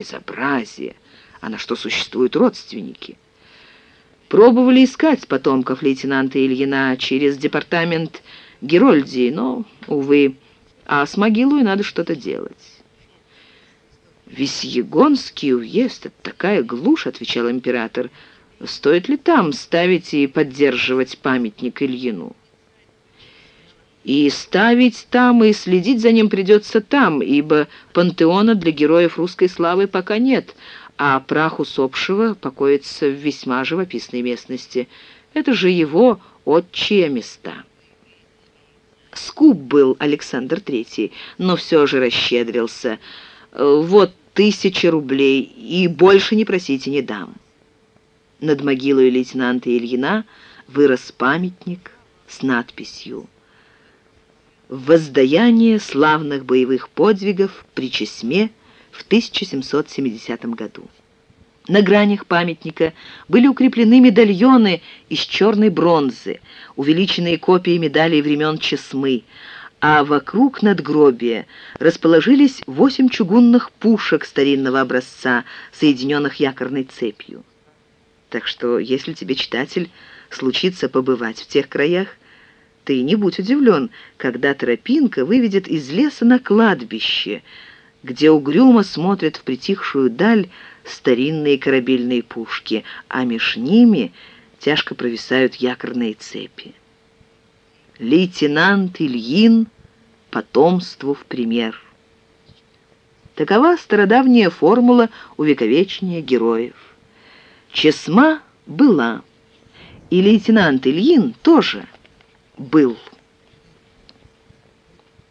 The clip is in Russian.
Безобразие! А на что существуют родственники? Пробовали искать потомков лейтенанта Ильина через департамент Герольдии, но, увы, а с могилой надо что-то делать. «Весьегонский уезд — это такая глушь», — отвечал император. «Стоит ли там ставить и поддерживать памятник Ильину?» И ставить там, и следить за ним придется там, ибо пантеона для героев русской славы пока нет, а прах усопшего покоится в весьма живописной местности. Это же его отчие места. Скуп был Александр Третий, но все же расщедрился. Вот тысяча рублей, и больше не просите, не дам. Над могилой лейтенанта Ильина вырос памятник с надписью воздаяние славных боевых подвигов при Чесме в 1770 году. На гранях памятника были укреплены медальоны из черной бронзы, увеличенные копии медалей времен Чесмы, а вокруг надгробия расположились восемь чугунных пушек старинного образца, соединенных якорной цепью. Так что, если тебе, читатель, случится побывать в тех краях, ты не будь удивлен, когда тропинка выведет из леса на кладбище, где угрюмо смотрят в притихшую даль старинные корабельные пушки, а меж ними тяжко провисают якорные цепи. Лейтенант Ильин потомству в пример. Такова стародавняя формула увековечения героев. Чесма была, и лейтенант Ильин тоже – был.